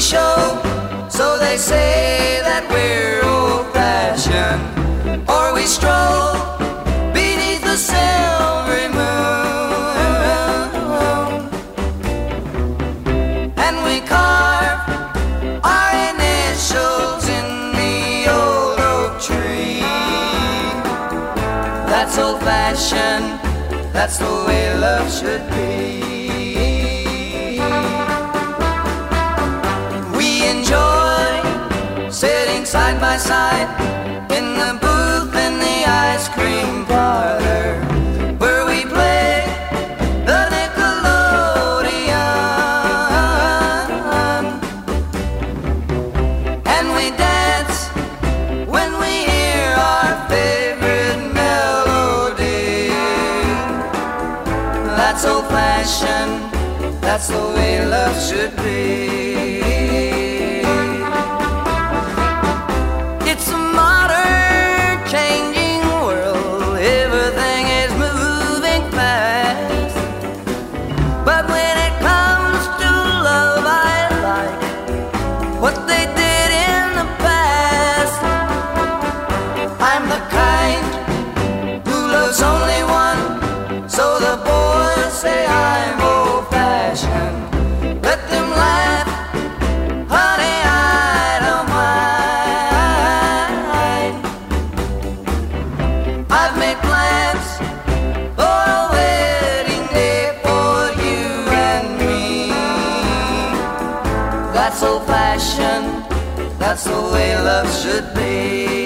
show. So they say that we're old fashioned, or we stroll beneath the silvery moon, and we carve our initials in the old oak tree. That's old fashioned, that's the way love should be. Side in the booth in the ice cream parlor where we play the Nickelodeon and we dance when we hear our favorite melody. That's old fashioned, that's the way love should be. What That's old fashioned, that's the way love should be.